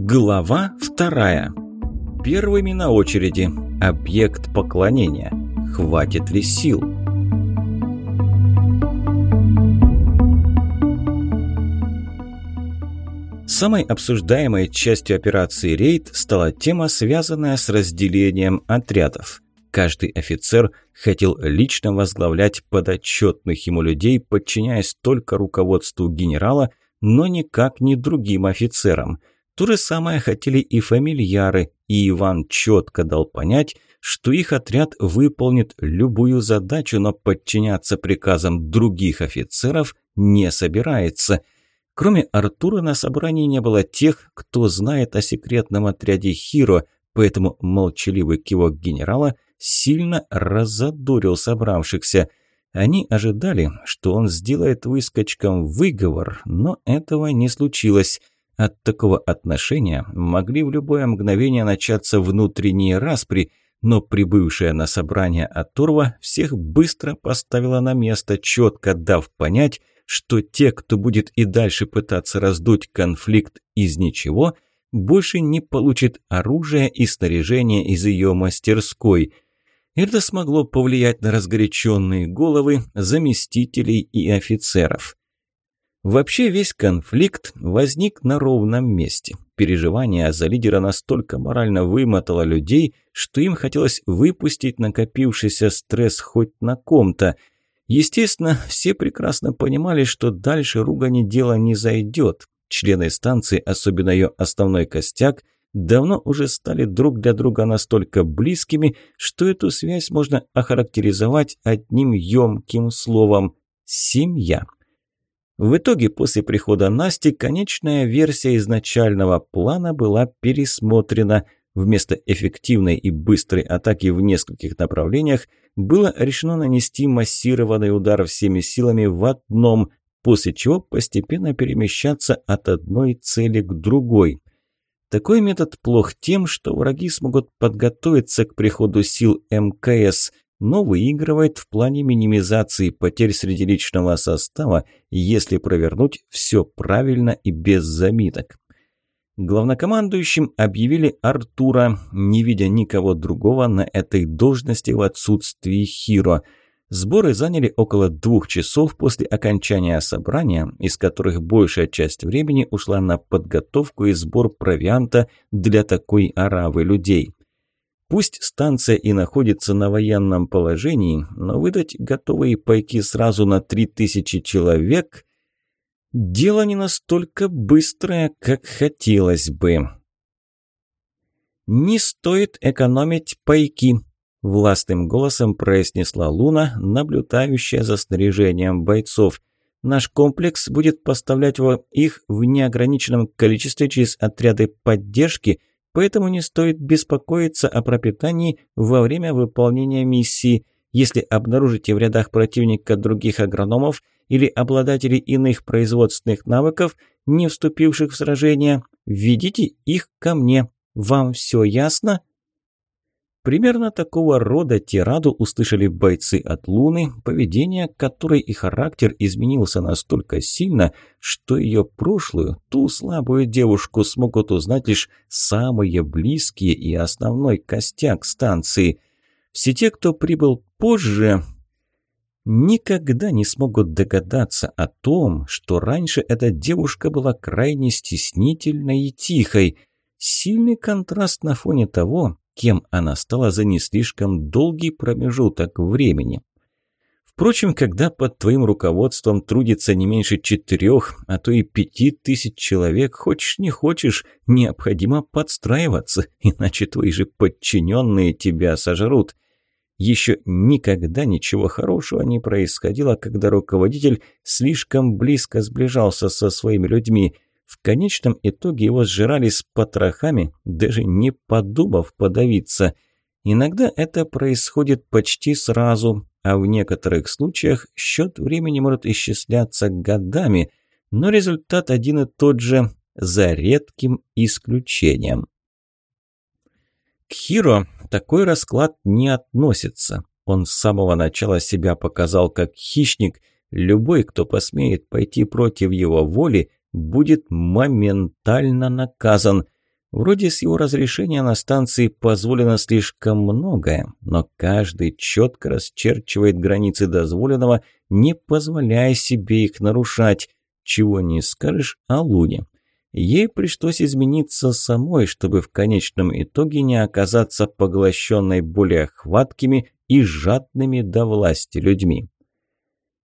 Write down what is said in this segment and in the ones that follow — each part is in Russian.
Глава вторая. Первыми на очереди. Объект поклонения. Хватит ли сил? Самой обсуждаемой частью операции «Рейд» стала тема, связанная с разделением отрядов. Каждый офицер хотел лично возглавлять подотчетных ему людей, подчиняясь только руководству генерала, но никак не другим офицерам. То же самое хотели и фамильяры, и Иван четко дал понять, что их отряд выполнит любую задачу, но подчиняться приказам других офицеров не собирается. Кроме Артура на собрании не было тех, кто знает о секретном отряде Хиро, поэтому молчаливый кивок генерала – сильно разодорил собравшихся. Они ожидали, что он сделает выскочкам выговор, но этого не случилось. От такого отношения могли в любое мгновение начаться внутренние распри, но прибывшая на собрание Атурва всех быстро поставила на место, четко дав понять, что те, кто будет и дальше пытаться раздуть конфликт из ничего, больше не получит оружие и снаряжение из ее мастерской – это смогло повлиять на разгоряченные головы заместителей и офицеров. Вообще весь конфликт возник на ровном месте. Переживание за лидера настолько морально вымотало людей, что им хотелось выпустить накопившийся стресс хоть на ком-то. Естественно, все прекрасно понимали, что дальше ругани дело не зайдет. Члены станции, особенно ее основной костяк – давно уже стали друг для друга настолько близкими, что эту связь можно охарактеризовать одним ёмким словом «семья». В итоге, после прихода Насти, конечная версия изначального плана была пересмотрена. Вместо эффективной и быстрой атаки в нескольких направлениях было решено нанести массированный удар всеми силами в одном, после чего постепенно перемещаться от одной цели к другой. Такой метод плох тем, что враги смогут подготовиться к приходу сил МКС, но выигрывает в плане минимизации потерь среди личного состава, если провернуть все правильно и без замиток. Главнокомандующим объявили Артура, не видя никого другого на этой должности в отсутствии Хиро – Сборы заняли около двух часов после окончания собрания, из которых большая часть времени ушла на подготовку и сбор провианта для такой оравы людей. Пусть станция и находится на военном положении, но выдать готовые пайки сразу на 3000 человек – дело не настолько быстрое, как хотелось бы. Не стоит экономить пайки, Властным голосом произнесла Луна, наблюдающая за снаряжением бойцов. «Наш комплекс будет поставлять их в неограниченном количестве через отряды поддержки, поэтому не стоит беспокоиться о пропитании во время выполнения миссии. Если обнаружите в рядах противника других агрономов или обладателей иных производственных навыков, не вступивших в сражение, введите их ко мне. Вам все ясно?» Примерно такого рода тираду услышали бойцы от Луны, поведение которой и характер изменился настолько сильно, что ее прошлую, ту слабую девушку смогут узнать лишь самые близкие и основной костяк станции. Все те, кто прибыл позже, никогда не смогут догадаться о том, что раньше эта девушка была крайне стеснительной и тихой. Сильный контраст на фоне того, кем она стала за не слишком долгий промежуток времени. Впрочем, когда под твоим руководством трудится не меньше четырех, а то и пяти тысяч человек, хочешь не хочешь, необходимо подстраиваться, иначе твои же подчиненные тебя сожрут. Еще никогда ничего хорошего не происходило, когда руководитель слишком близко сближался со своими людьми – в конечном итоге его сжирали с потрохами, даже не подумав подавиться. Иногда это происходит почти сразу, а в некоторых случаях счет времени может исчисляться годами, но результат один и тот же, за редким исключением. К Хиро такой расклад не относится. Он с самого начала себя показал как хищник. Любой, кто посмеет пойти против его воли, будет моментально наказан. Вроде с его разрешения на станции позволено слишком многое, но каждый четко расчерчивает границы дозволенного, не позволяя себе их нарушать. Чего не скажешь о Луне. Ей пришлось измениться самой, чтобы в конечном итоге не оказаться поглощенной более хваткими и жадными до власти людьми.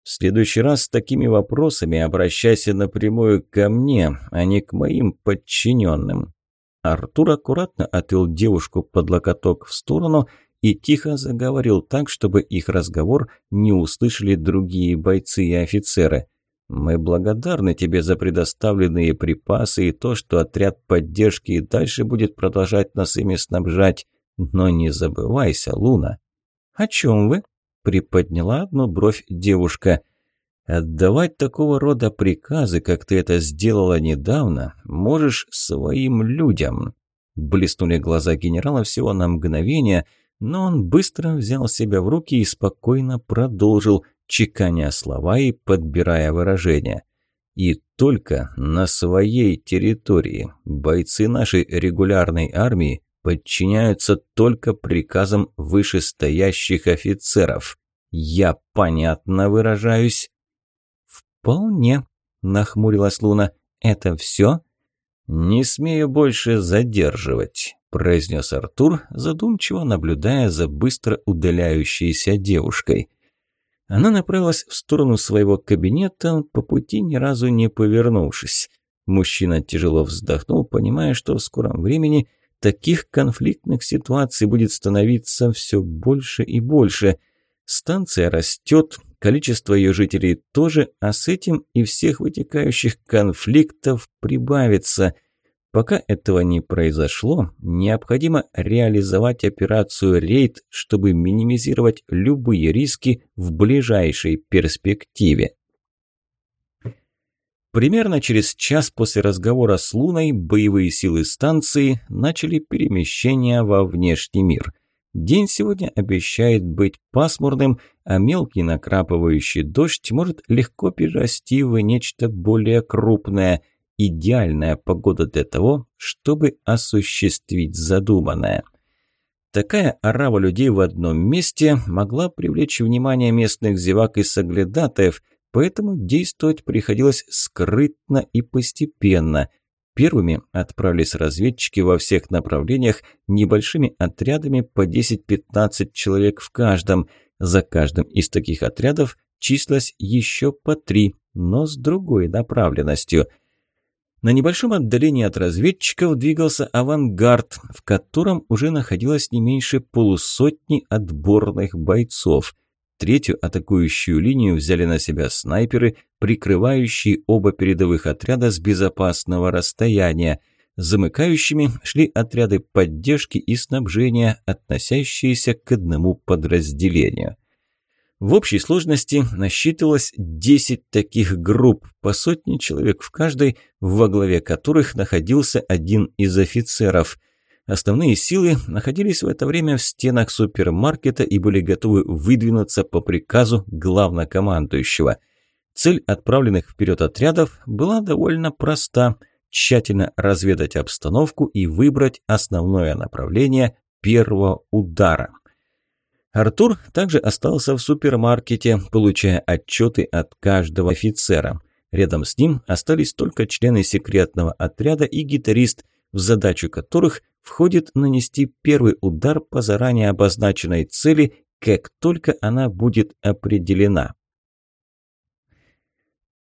В следующий раз с такими вопросами обращайся напрямую ко мне, а не к моим подчиненным. Артур аккуратно отвел девушку под локоток в сторону и тихо заговорил так, чтобы их разговор не услышали другие бойцы и офицеры. «Мы благодарны тебе за предоставленные припасы и то, что отряд поддержки и дальше будет продолжать нас ими снабжать. Но не забывайся, Луна». «О чем вы?» – приподняла одну бровь девушка. Отдавать такого рода приказы, как ты это сделала недавно, можешь своим людям. Блеснули глаза генерала всего на мгновение, но он быстро взял себя в руки и спокойно продолжил, чеканя слова и подбирая выражения. И только на своей территории бойцы нашей регулярной армии подчиняются только приказам вышестоящих офицеров. Я понятно выражаюсь? «Вполне», – нахмурилась Луна. «Это все?» «Не смею больше задерживать», – произнес Артур, задумчиво наблюдая за быстро удаляющейся девушкой. Она направилась в сторону своего кабинета, по пути ни разу не повернувшись. Мужчина тяжело вздохнул, понимая, что в скором времени таких конфликтных ситуаций будет становиться все больше и больше. Станция растет, количество ее жителей тоже, а с этим и всех вытекающих конфликтов прибавится. Пока этого не произошло, необходимо реализовать операцию «Рейд», чтобы минимизировать любые риски в ближайшей перспективе. Примерно через час после разговора с Луной боевые силы станции начали перемещение во внешний мир. День сегодня обещает быть пасмурным, а мелкий накрапывающий дождь может легко перерасти в нечто более крупное. Идеальная погода для того, чтобы осуществить задуманное. Такая орава людей в одном месте могла привлечь внимание местных зевак и соглядатаев, поэтому действовать приходилось скрытно и постепенно. Первыми отправились разведчики во всех направлениях небольшими отрядами по 10-15 человек в каждом. За каждым из таких отрядов числилось еще по три, но с другой направленностью. На небольшом отдалении от разведчиков двигался авангард, в котором уже находилось не меньше полусотни отборных бойцов – Третью атакующую линию взяли на себя снайперы, прикрывающие оба передовых отряда с безопасного расстояния. Замыкающими шли отряды поддержки и снабжения, относящиеся к одному подразделению. В общей сложности насчитывалось 10 таких групп, по сотне человек в каждой, во главе которых находился один из офицеров – Основные силы находились в это время в стенах супермаркета и были готовы выдвинуться по приказу главнокомандующего. Цель отправленных вперед отрядов была довольно проста – тщательно разведать обстановку и выбрать основное направление первого удара. Артур также остался в супермаркете, получая отчеты от каждого офицера. Рядом с ним остались только члены секретного отряда и гитарист, в задачу которых входит нанести первый удар по заранее обозначенной цели, как только она будет определена.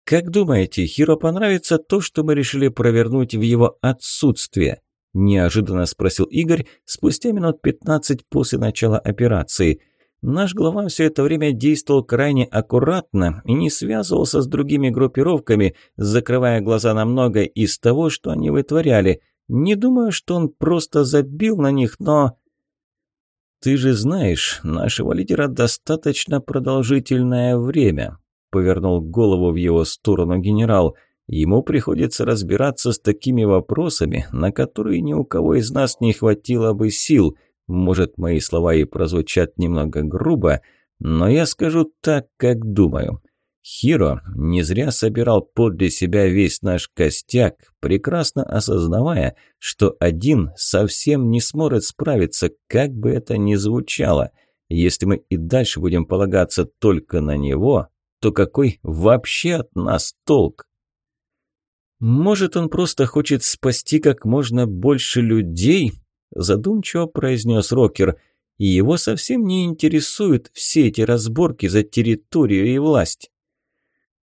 «Как думаете, Хиро понравится то, что мы решили провернуть в его отсутствие?» – неожиданно спросил Игорь спустя минут 15 после начала операции. Наш глава все это время действовал крайне аккуратно и не связывался с другими группировками, закрывая глаза на многое из того, что они вытворяли – не думаю, что он просто забил на них, но... «Ты же знаешь, нашего лидера достаточно продолжительное время», – повернул голову в его сторону генерал. «Ему приходится разбираться с такими вопросами, на которые ни у кого из нас не хватило бы сил. Может, мои слова и прозвучат немного грубо, но я скажу так, как думаю. Хиро не зря собирал подле себя весь наш костяк, прекрасно осознавая, что один совсем не сможет справиться, как бы это ни звучало. Если мы и дальше будем полагаться только на него, то какой вообще от нас толк? «Может, он просто хочет спасти как можно больше людей?» задумчиво произнес Рокер. «И его совсем не интересуют все эти разборки за территорию и власть».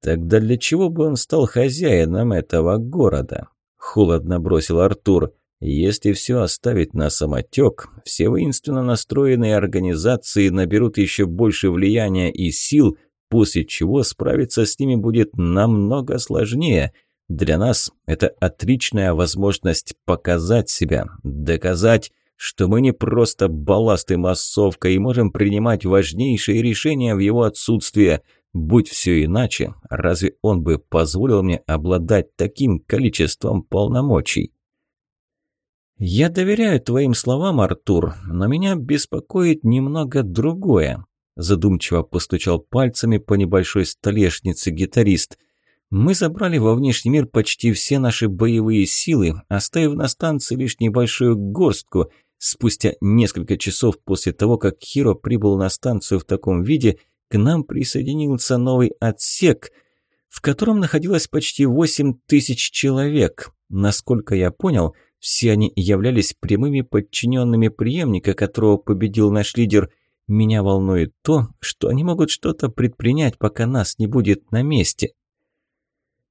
«Тогда для чего бы он стал хозяином этого города?» Холодно бросил Артур. «Если все оставить на самотек, все воинственно настроенные организации наберут еще больше влияния и сил, после чего справиться с ними будет намного сложнее». Для нас это отличная возможность показать себя, доказать, что мы не просто балласт и массовка и можем принимать важнейшие решения в его отсутствие. Будь все иначе, разве он бы позволил мне обладать таким количеством полномочий? «Я доверяю твоим словам, Артур, но меня беспокоит немного другое», задумчиво постучал пальцами по небольшой столешнице гитарист – мы забрали во внешний мир почти все наши боевые силы, оставив на станции лишь небольшую горстку. Спустя несколько часов после того, как Хиро прибыл на станцию в таком виде, к нам присоединился новый отсек, в котором находилось почти 8 тысяч человек. Насколько я понял, все они являлись прямыми подчиненными преемника, которого победил наш лидер. Меня волнует то, что они могут что-то предпринять, пока нас не будет на месте.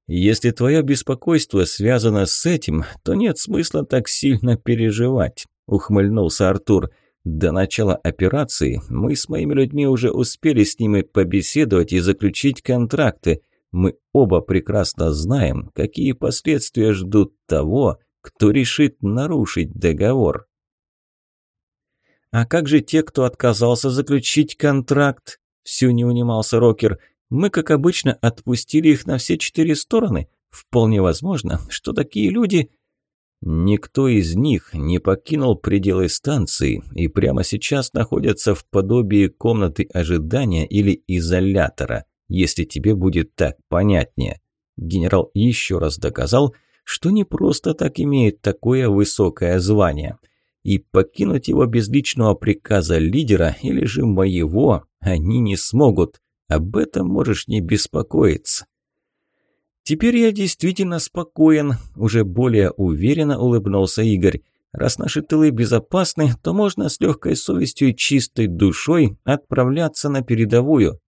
Если твое беспокойство связано с этим, то нет смысла так сильно переживать», – ухмыльнулся Артур. «До начала операции мы с моими людьми уже успели с ними побеседовать и заключить контракты. Мы оба прекрасно знаем, какие последствия ждут того, кто решит нарушить договор». «А как же те, кто отказался заключить контракт?» – все не унимался Рокер – мы, как обычно, отпустили их на все четыре стороны. Вполне возможно, что такие люди... Никто из них не покинул пределы станции и прямо сейчас находятся в подобии комнаты ожидания или изолятора, если тебе будет так понятнее. Генерал еще раз доказал, что не просто так имеет такое высокое звание. И покинуть его без личного приказа лидера или же моего они не смогут. Об этом можешь не беспокоиться. Теперь я действительно спокоен, уже более уверенно улыбнулся Игорь. Раз наши тылы безопасны, то можно с легкой совестью и чистой душой отправляться на передовую.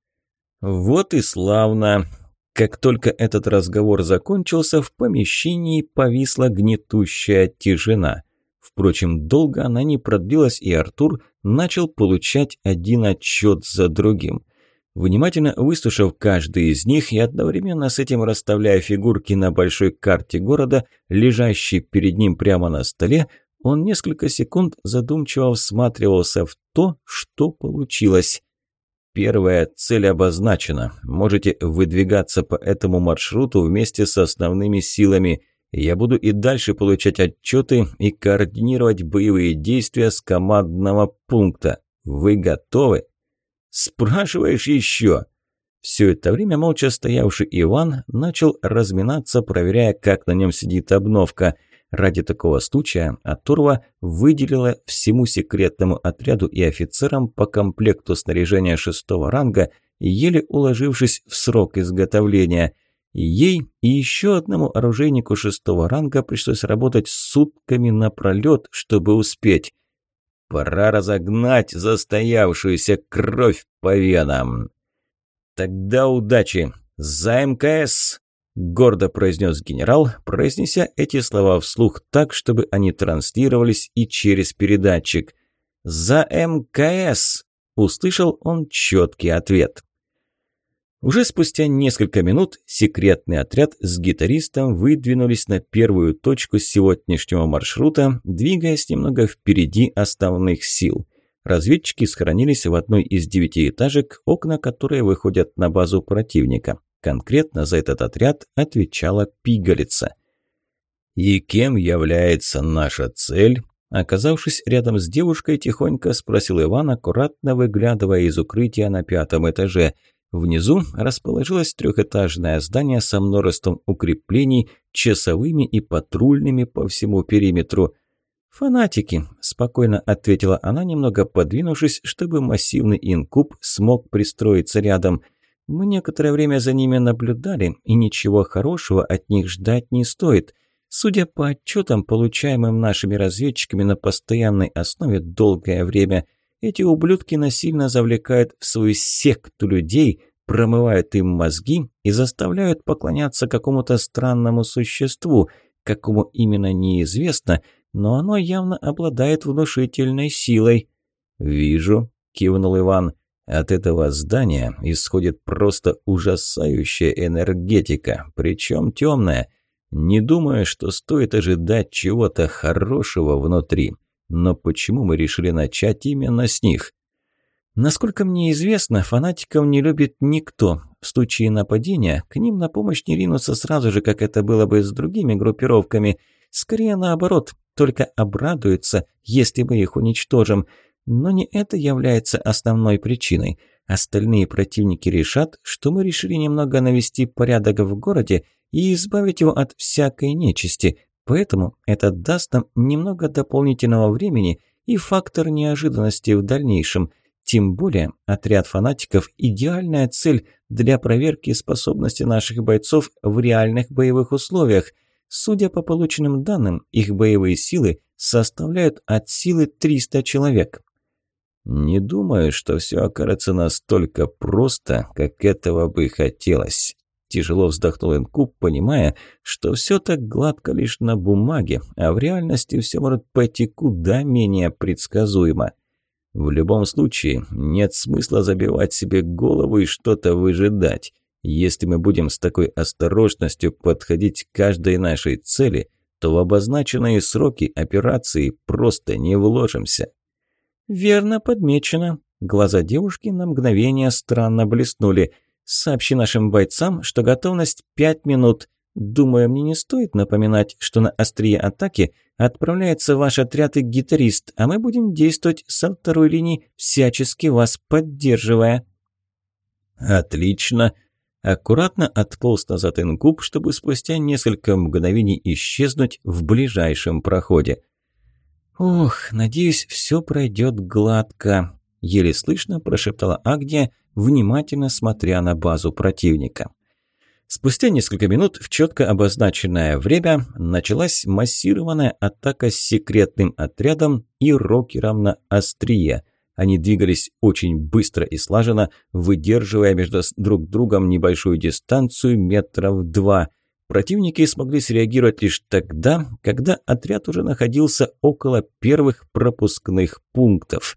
Вот и славно. Как только этот разговор закончился, в помещении повисла гнетущая тишина. Впрочем, долго она не продлилась, и Артур начал получать один отчет за другим – Внимательно выслушав каждый из них и одновременно с этим расставляя фигурки на большой карте города, лежащей перед ним прямо на столе, он несколько секунд задумчиво всматривался в то, что получилось. Первая цель обозначена. Можете выдвигаться по этому маршруту вместе с основными силами. Я буду и дальше получать отчеты и координировать боевые действия с командного пункта. Вы готовы? «Спрашиваешь еще?» Все это время молча стоявший Иван начал разминаться, проверяя, как на нем сидит обновка. Ради такого случая Атурва выделила всему секретному отряду и офицерам по комплекту снаряжения шестого ранга, еле уложившись в срок изготовления. Ей и еще одному оружейнику шестого ранга пришлось работать сутками напролет, чтобы успеть. Пора разогнать застоявшуюся кровь по венам. Тогда удачи. За МКС! Гордо произнес генерал, произнеся эти слова вслух так, чтобы они транслировались и через передатчик. «За МКС!» – услышал он четкий ответ. Уже спустя несколько минут секретный отряд с гитаристом выдвинулись на первую точку сегодняшнего маршрута, двигаясь немного впереди основных сил. Разведчики схоронились в одной из девятиэтажек, окна которой выходят на базу противника. Конкретно за этот отряд отвечала пигалица. «И кем является наша цель?» Оказавшись рядом с девушкой, тихонько спросил Иван, аккуратно выглядывая из укрытия на пятом этаже – Внизу расположилось трехэтажное здание со множеством укреплений, часовыми и патрульными по всему периметру. «Фанатики», – спокойно ответила она, немного подвинувшись, чтобы массивный инкуб смог пристроиться рядом. «Мы некоторое время за ними наблюдали, и ничего хорошего от них ждать не стоит. Судя по отчетам, получаемым нашими разведчиками на постоянной основе долгое время, эти ублюдки насильно завлекают в свою секту людей, промывают им мозги и заставляют поклоняться какому-то странному существу, какому именно неизвестно – но оно явно обладает внушительной силой». «Вижу», – кивнул Иван. «От этого здания исходит просто ужасающая энергетика, причем темная. Не думаю, что стоит ожидать чего-то хорошего внутри. Но почему мы решили начать именно с них?» Насколько мне известно, фанатиков не любит никто. В случае нападения к ним на помощь не ринутся сразу же, как это было бы с другими группировками. Скорее наоборот, только обрадуются, если мы их уничтожим. Но не это является основной причиной. Остальные противники решат, что мы решили немного навести порядок в городе и избавить его от всякой нечисти, поэтому это даст нам немного дополнительного времени и фактор неожиданности в дальнейшем. Тем более отряд фанатиков – идеальная цель для проверки способности наших бойцов в реальных боевых условиях – Судя по полученным данным, их боевые силы составляют от силы 300 человек. Не думаю, что все окажется настолько просто, как этого бы хотелось. Тяжело вздохнул Инкуб, понимая, что все так гладко лишь на бумаге, а в реальности все может пойти куда менее предсказуемо. В любом случае, нет смысла забивать себе голову и что-то выжидать. Если мы будем с такой осторожностью подходить к каждой нашей цели, то в обозначенные сроки операции просто не вложимся. Верно подмечено. Глаза девушки на мгновение странно блеснули. Сообщи нашим бойцам, что готовность пять минут. Думаю, мне не стоит напоминать, что на острие атаки отправляется ваш отряд и гитарист, а мы будем действовать со второй линии, всячески вас поддерживая. Отлично аккуратно отполз назад инкуб, чтобы спустя несколько мгновений исчезнуть в ближайшем проходе. «Ох, надеюсь, все пройдет гладко», – еле слышно прошептала Агния, внимательно смотря на базу противника. Спустя несколько минут в четко обозначенное время началась массированная атака с секретным отрядом и рокером на острие – они двигались очень быстро и слаженно, выдерживая между друг другом небольшую дистанцию метров два. Противники смогли среагировать лишь тогда, когда отряд уже находился около первых пропускных пунктов.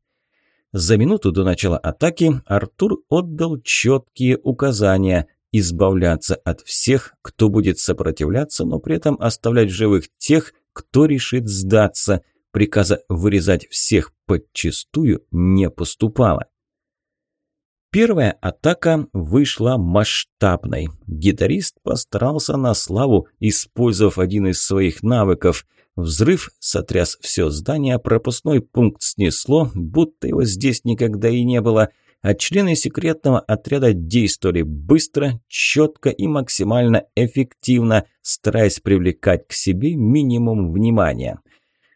За минуту до начала атаки Артур отдал четкие указания – избавляться от всех, кто будет сопротивляться, но при этом оставлять живых тех, кто решит сдаться – Приказа вырезать всех подчистую не поступало. Первая атака вышла масштабной. Гитарист постарался на славу, использовав один из своих навыков. Взрыв сотряс все здание, пропускной пункт снесло, будто его здесь никогда и не было, а члены секретного отряда действовали быстро, четко и максимально эффективно, стараясь привлекать к себе минимум внимания.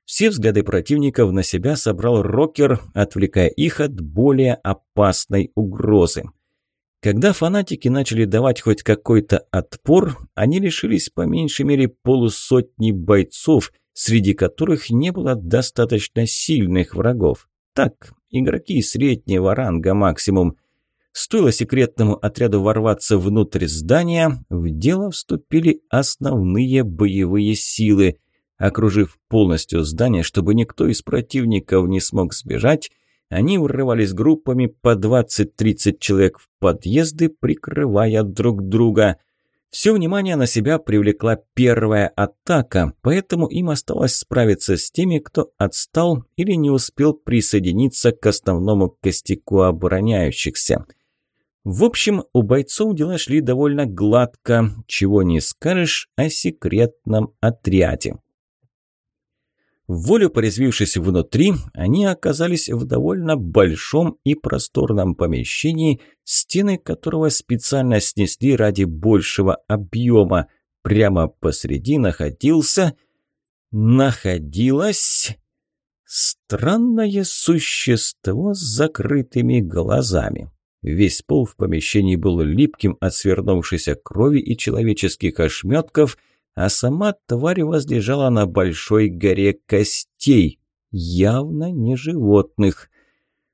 Все взгляды противников на себя собрал рокер, отвлекая их от более опасной угрозы. Когда фанатики начали давать хоть какой-то отпор, они лишились по меньшей мере полусотни бойцов, среди которых не было достаточно сильных врагов. Так, игроки среднего ранга максимум. Стоило секретному отряду ворваться внутрь здания, в дело вступили основные боевые силы – Окружив полностью здание, чтобы никто из противников не смог сбежать, они врывались группами по 20-30 человек в подъезды, прикрывая друг друга. Все внимание на себя привлекла первая атака, поэтому им осталось справиться с теми, кто отстал или не успел присоединиться к основному костяку обороняющихся. В общем, у бойцов дела шли довольно гладко, чего не скажешь о секретном отряде. Волю порезвившись внутри, они оказались в довольно большом и просторном помещении, стены которого специально снесли ради большего объема. Прямо посреди находился... Находилось... Странное существо с закрытыми глазами. Весь пол в помещении был липким от свернувшейся крови и человеческих ошметков – а сама тварь возлежала на большой горе костей, явно не животных.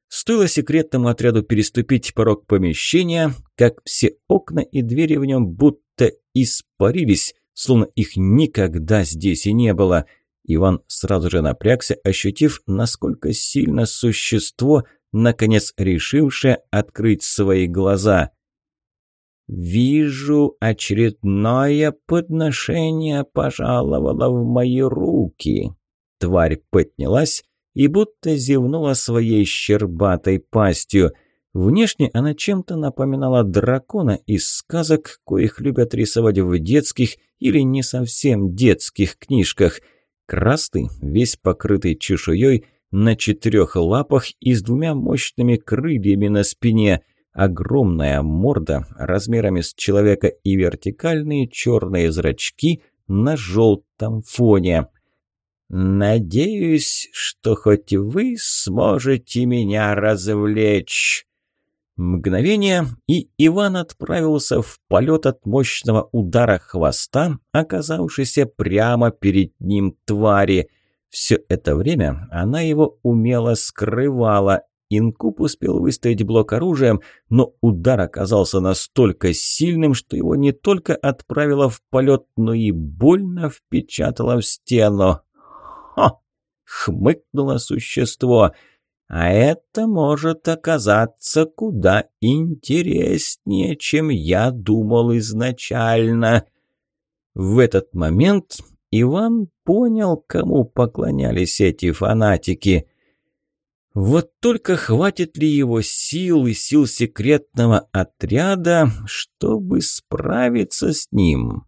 Стоило секретному отряду переступить порог помещения, как все окна и двери в нем будто испарились, словно их никогда здесь и не было. Иван сразу же напрягся, ощутив, насколько сильно существо, наконец решившее открыть свои глаза. «Вижу, очередное подношение пожаловало в мои руки». Тварь поднялась и будто зевнула своей щербатой пастью. Внешне она чем-то напоминала дракона из сказок, коих любят рисовать в детских или не совсем детских книжках. Красный, весь покрытый чешуей, на четырех лапах и с двумя мощными крыльями на спине – огромная морда размерами с человека и вертикальные черные зрачки на желтом фоне. «Надеюсь, что хоть вы сможете меня развлечь». Мгновение, и Иван отправился в полет от мощного удара хвоста, оказавшийся прямо перед ним твари. Все это время она его умело скрывала, Инкуб успел выставить блок оружием, но удар оказался настолько сильным, что его не только отправило в полет, но и больно впечатало в стену. «Хо!» — хмыкнуло существо. «А это может оказаться куда интереснее, чем я думал изначально». В этот момент Иван понял, кому поклонялись эти фанатики — вот только хватит ли его сил и сил секретного отряда, чтобы справиться с ним?